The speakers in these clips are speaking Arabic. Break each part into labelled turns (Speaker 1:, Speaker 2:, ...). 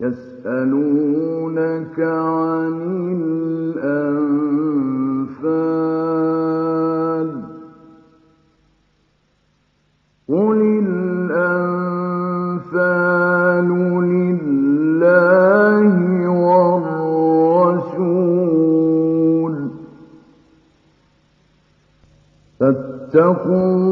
Speaker 1: يسألونك عن الأنفال قل الأنفال لله والرسول فاتقوا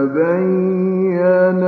Speaker 1: تبين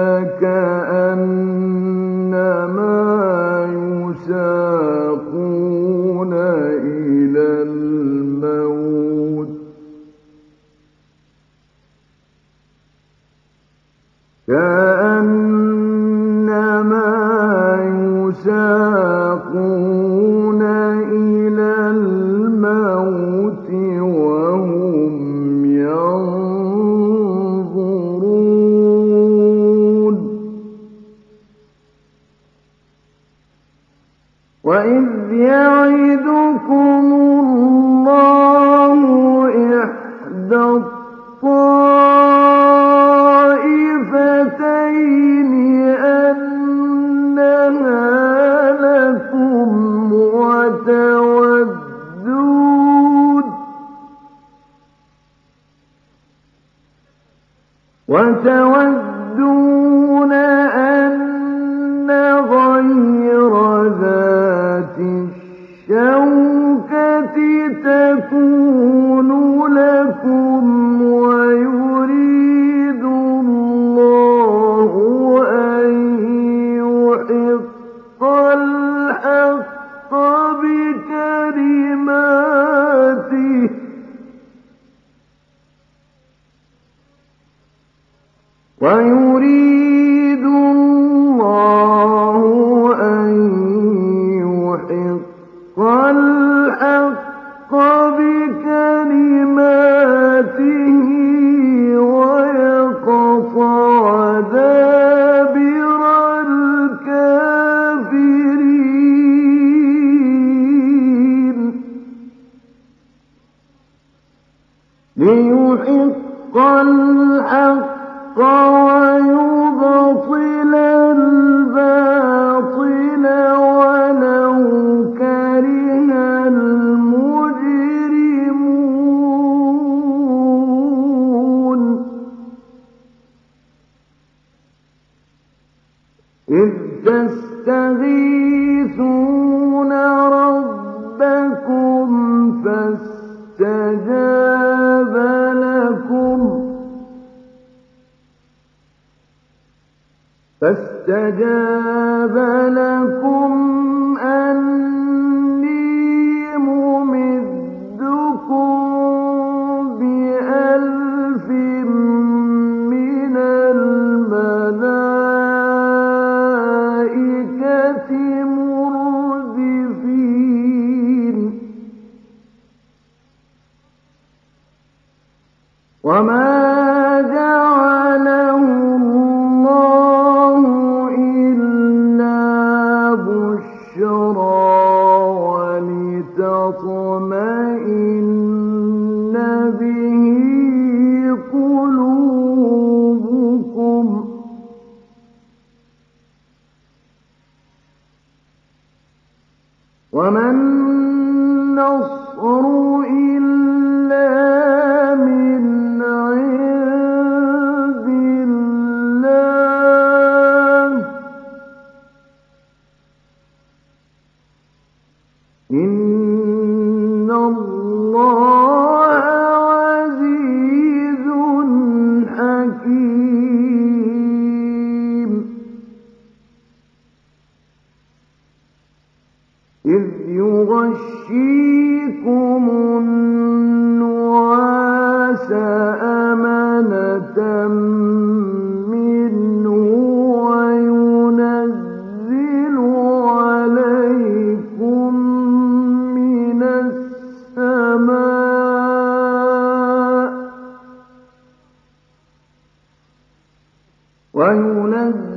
Speaker 1: السماء وينزل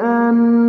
Speaker 1: بأنهم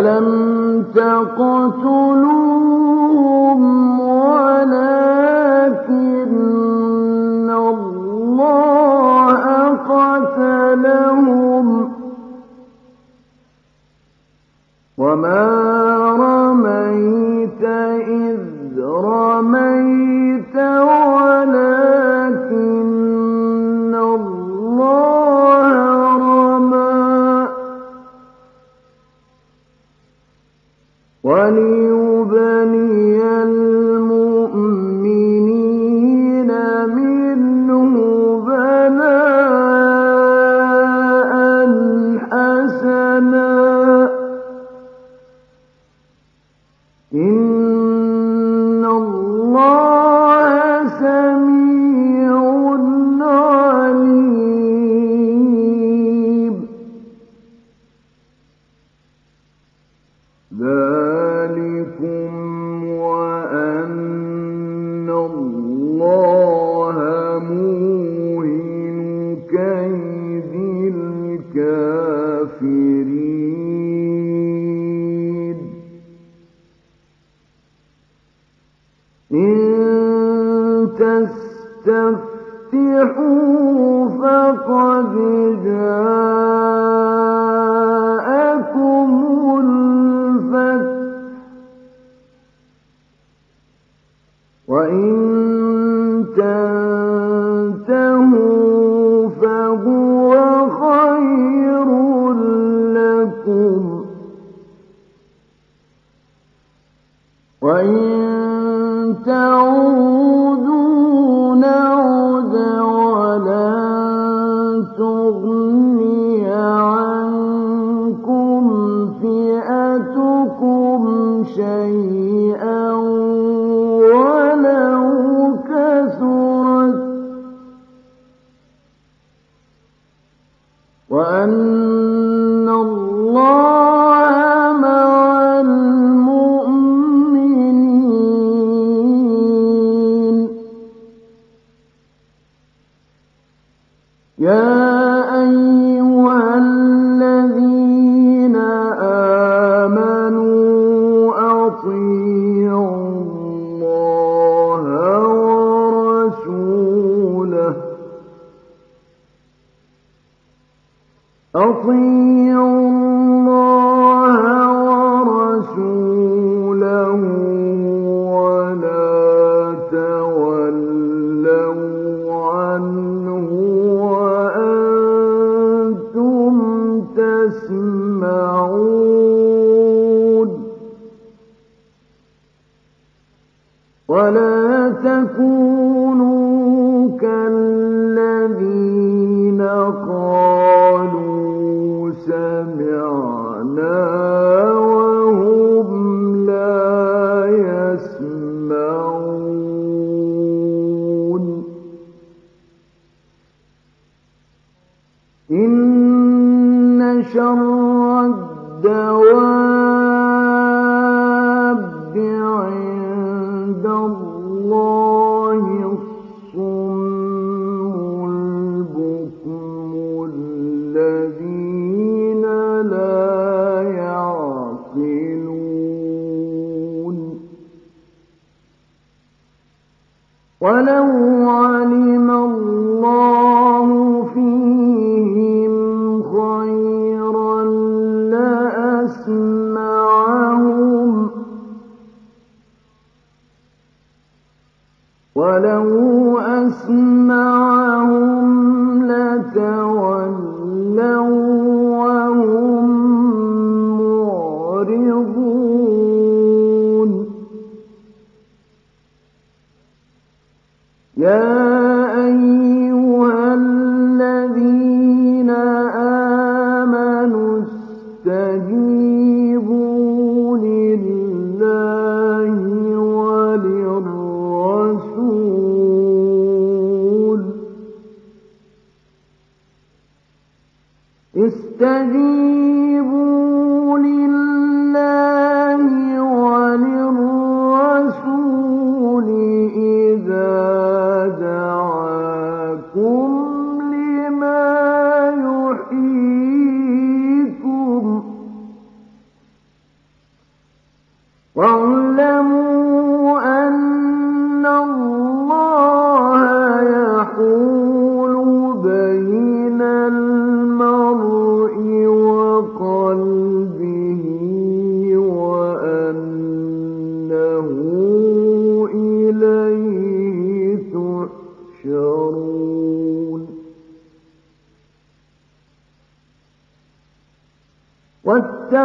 Speaker 1: فلم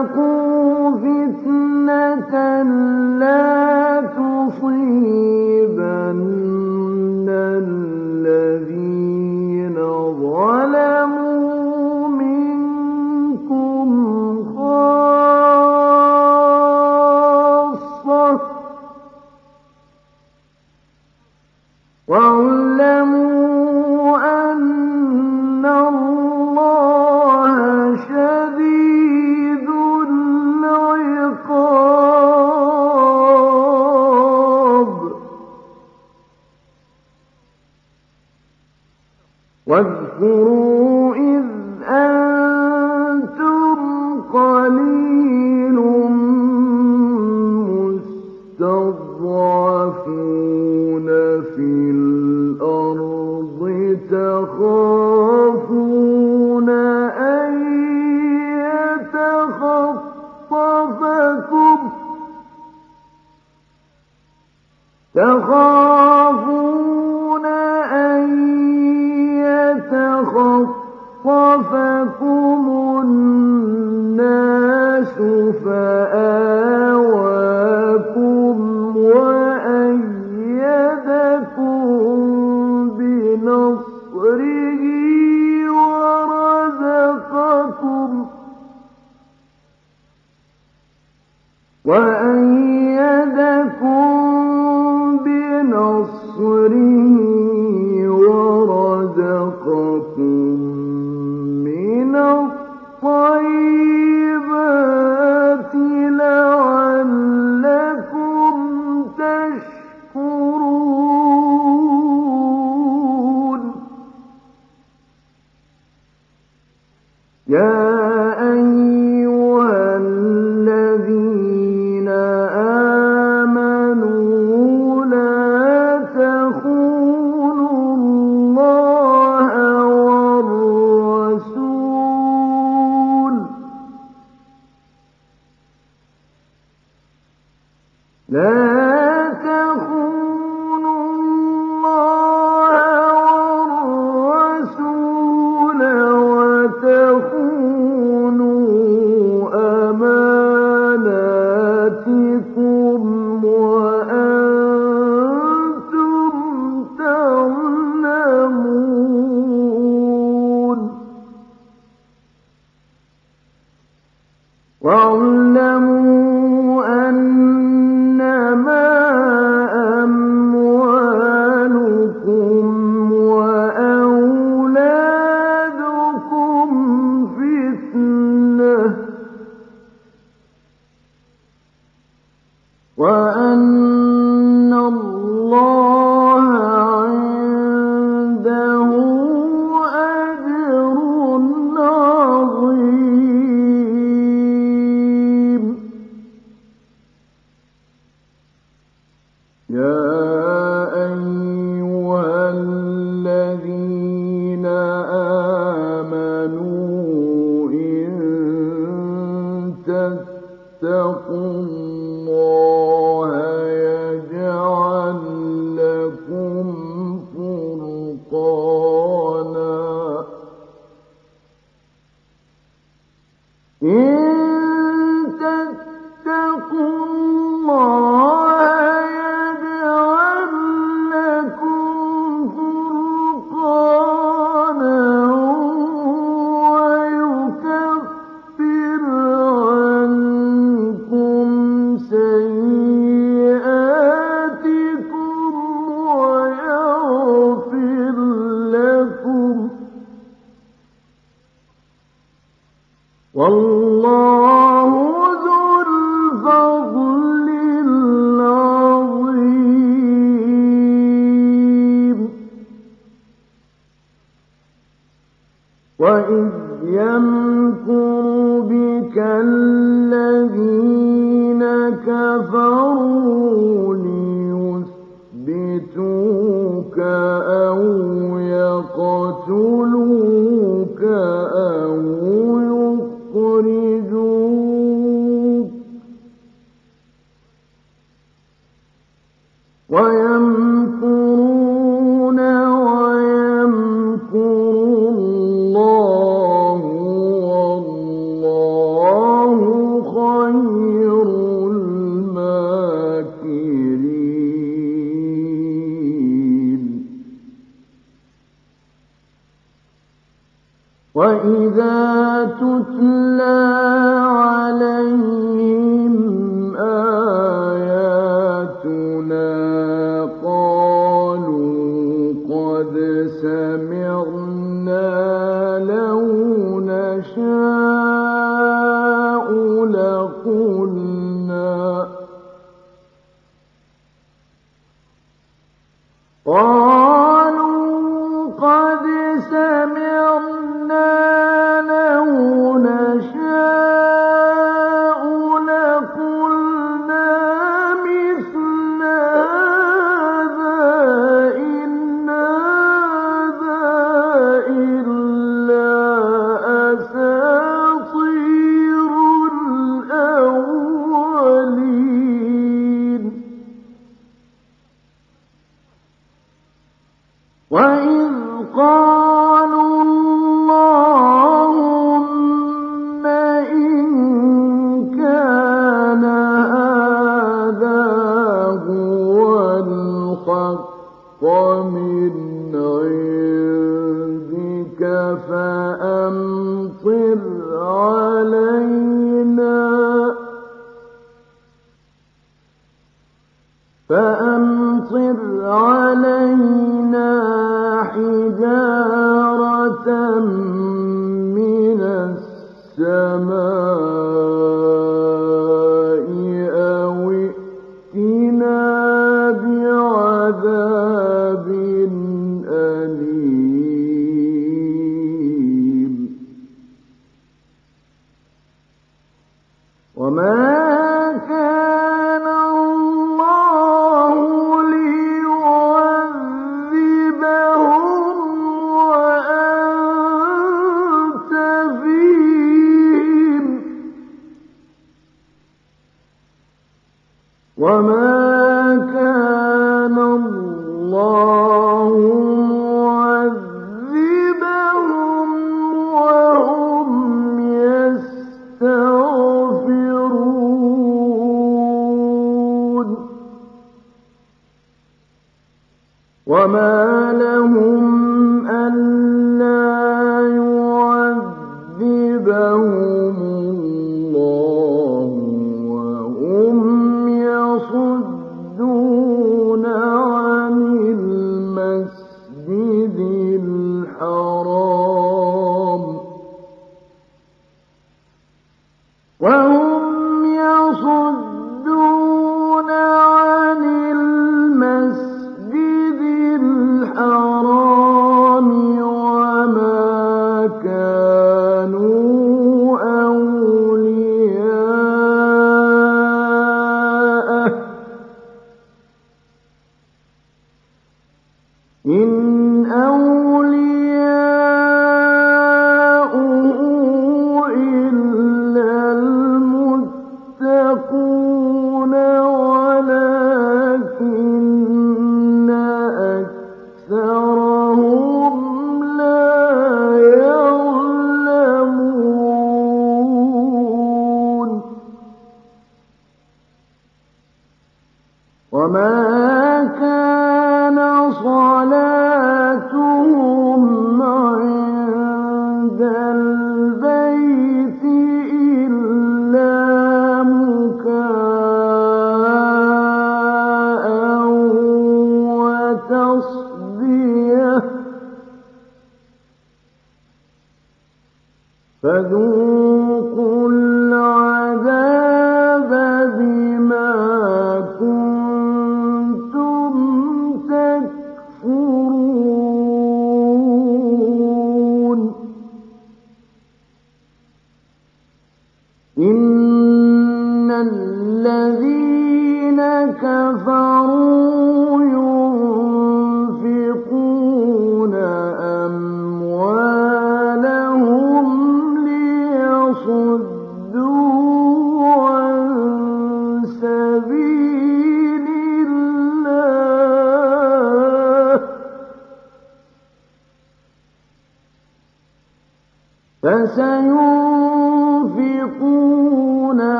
Speaker 1: واتقوا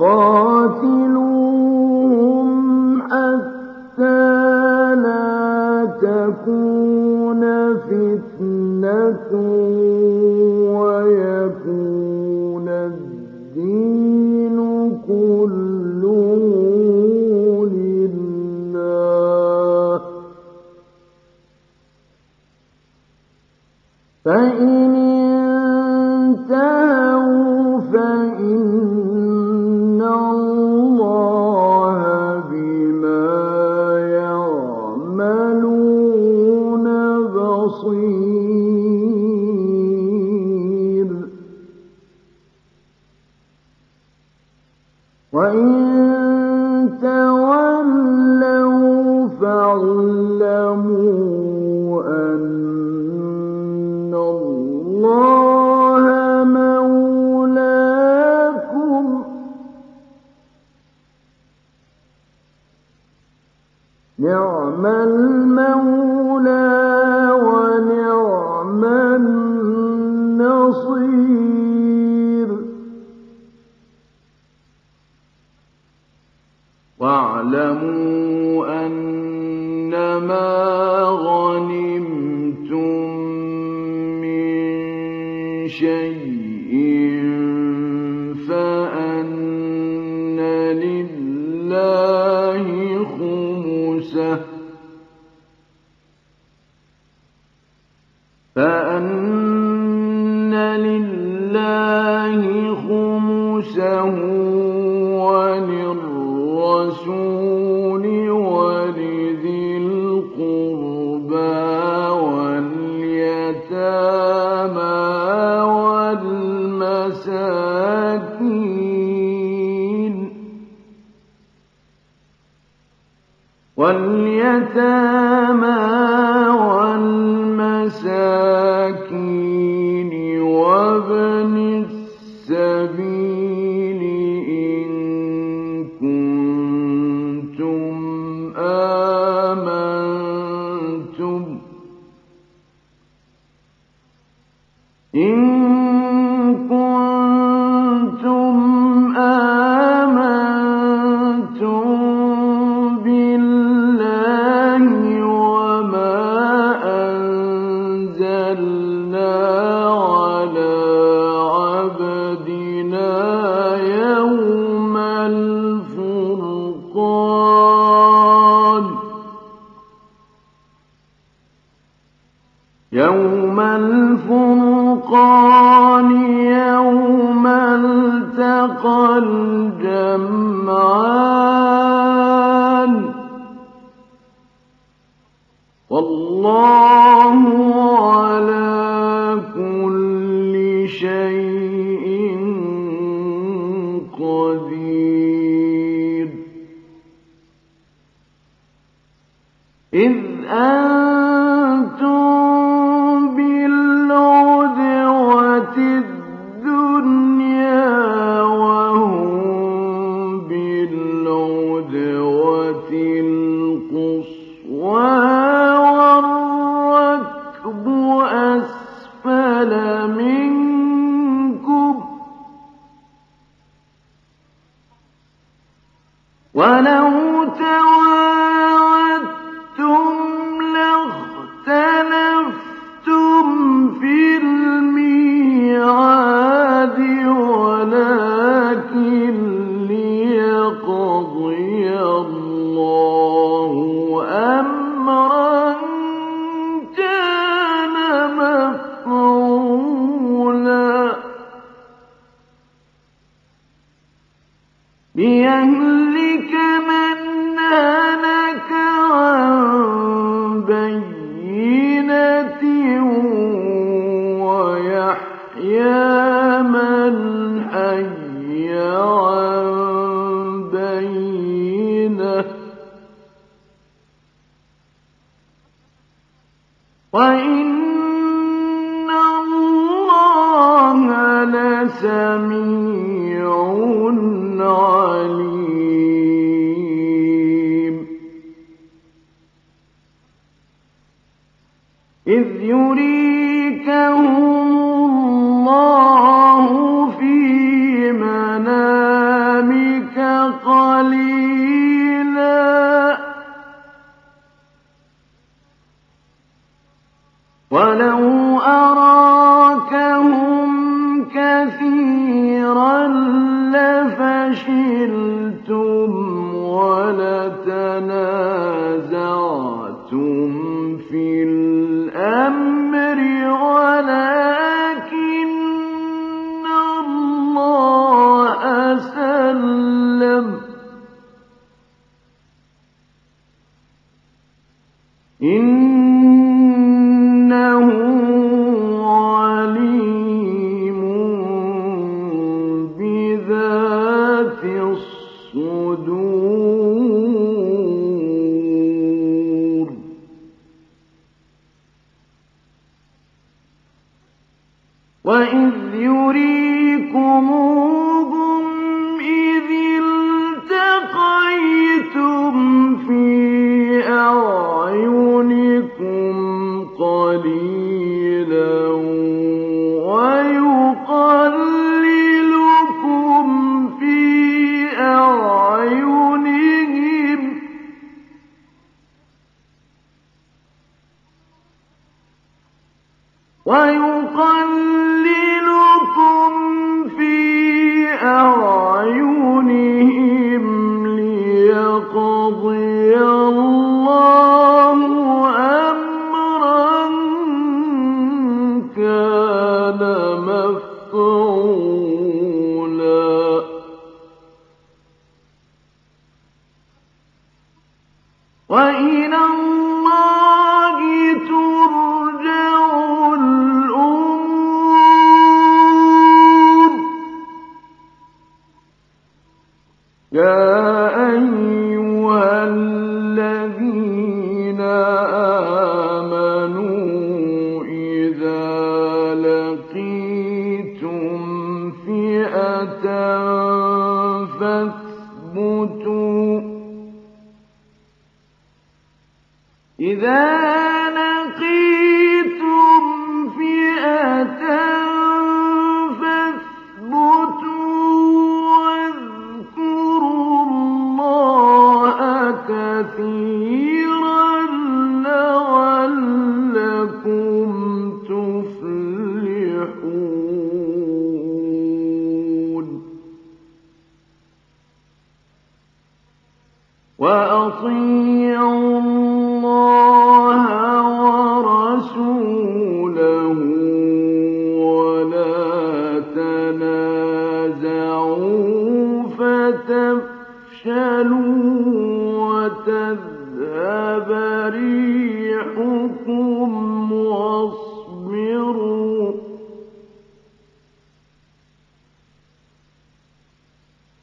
Speaker 1: وقاتلوهم واليتامى والمساكين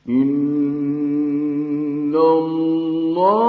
Speaker 1: إن الله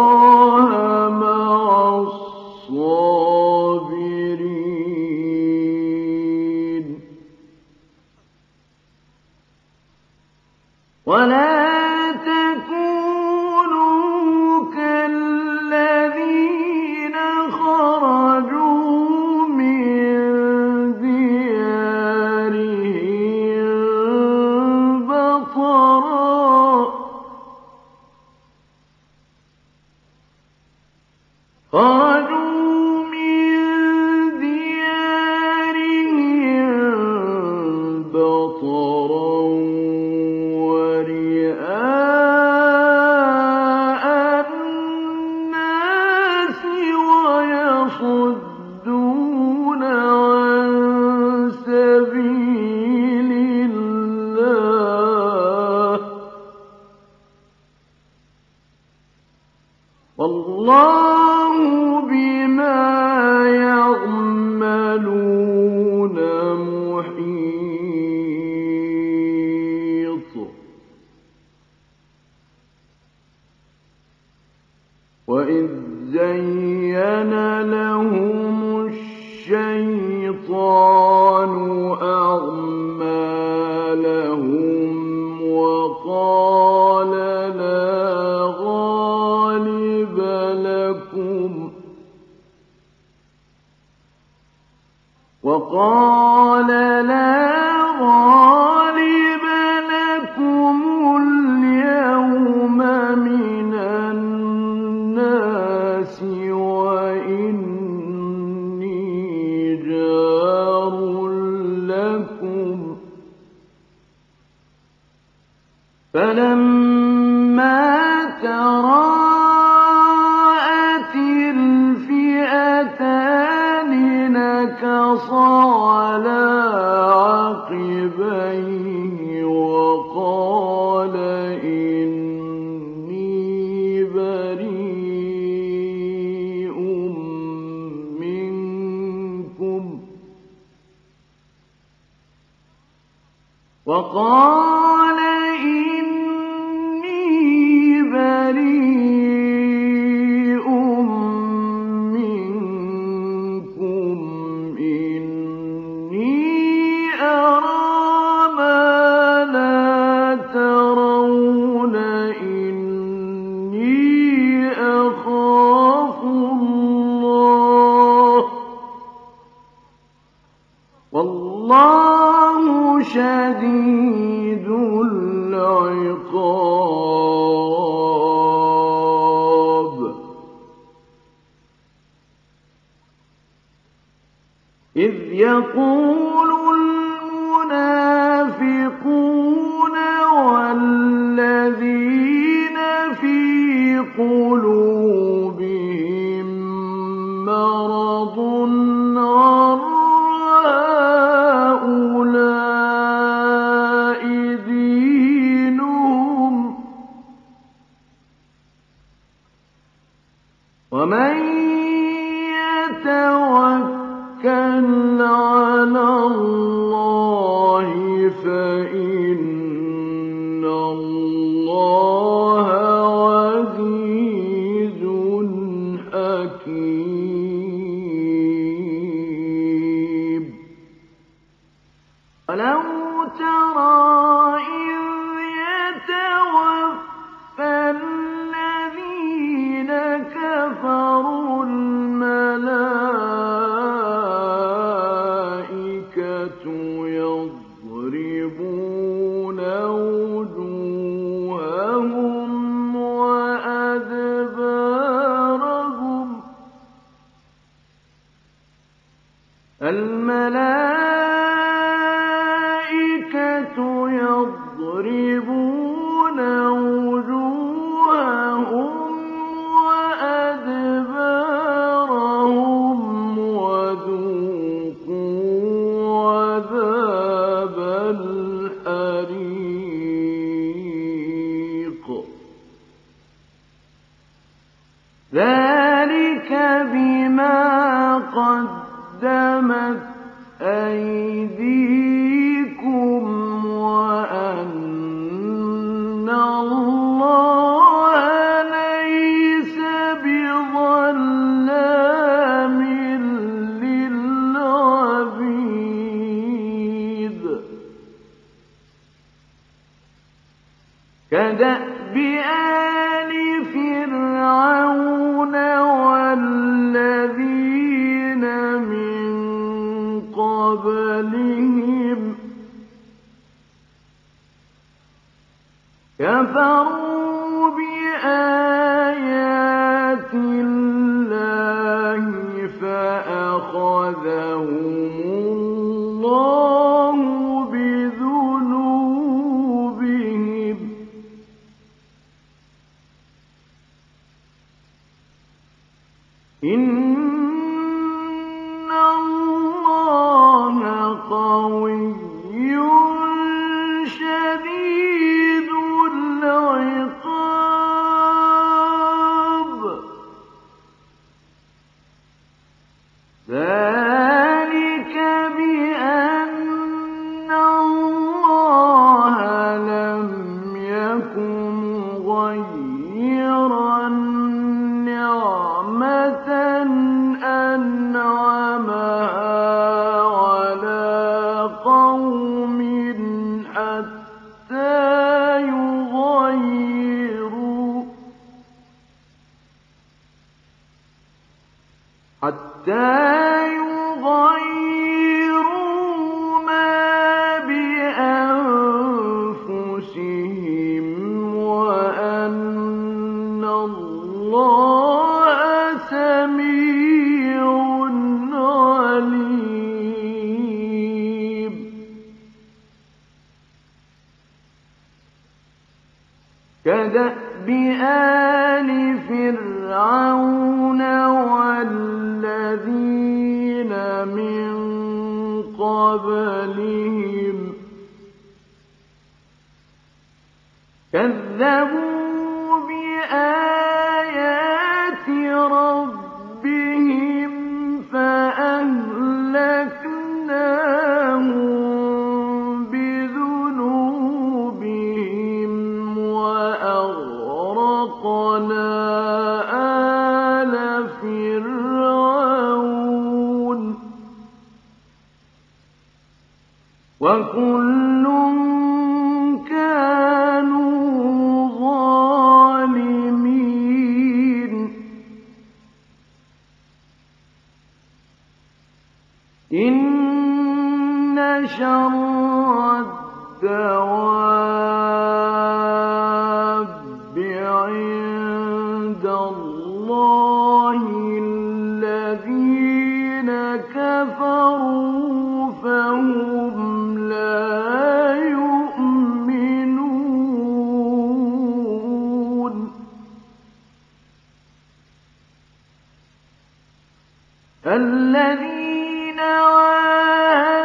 Speaker 1: الذين عاهدوا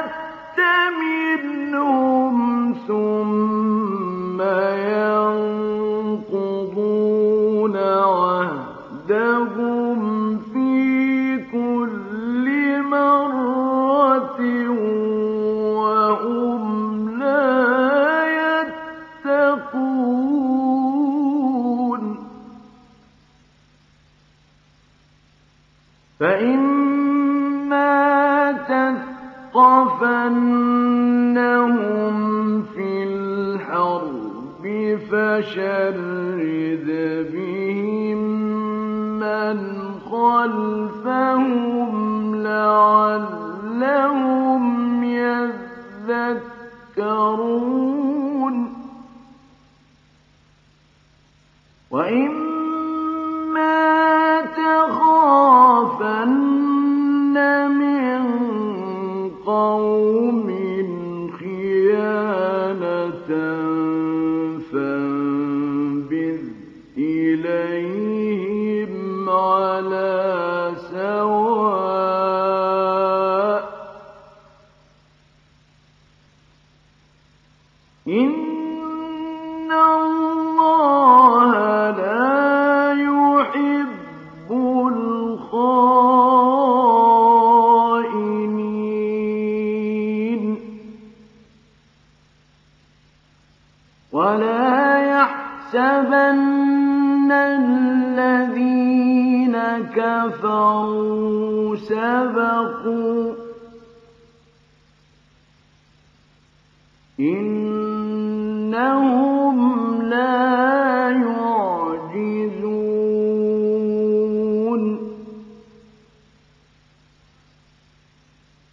Speaker 1: نشرد بهم من خلفهم لعلهم يذكرون. وإن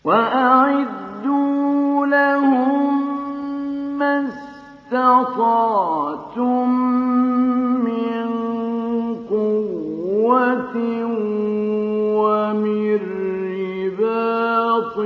Speaker 1: وأعدوا لهم ما من قوة ومن رباط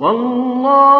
Speaker 1: والله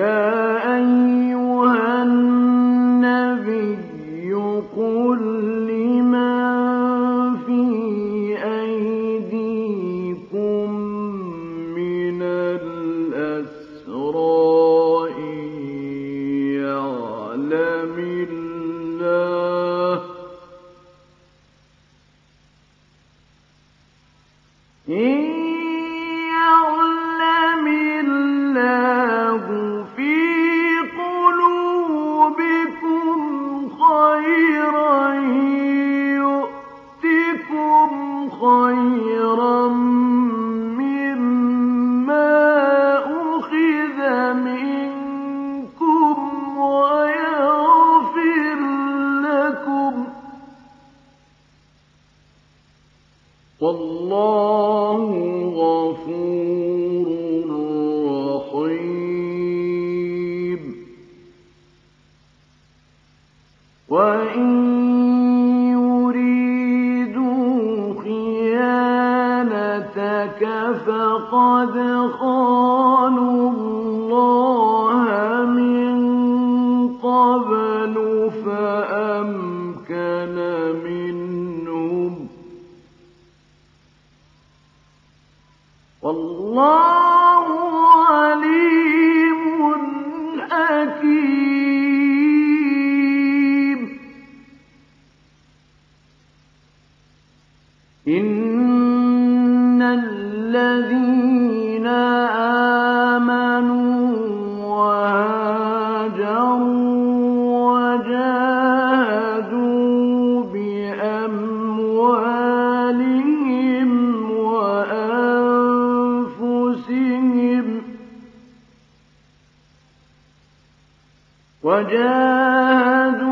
Speaker 1: يا وجاهدوا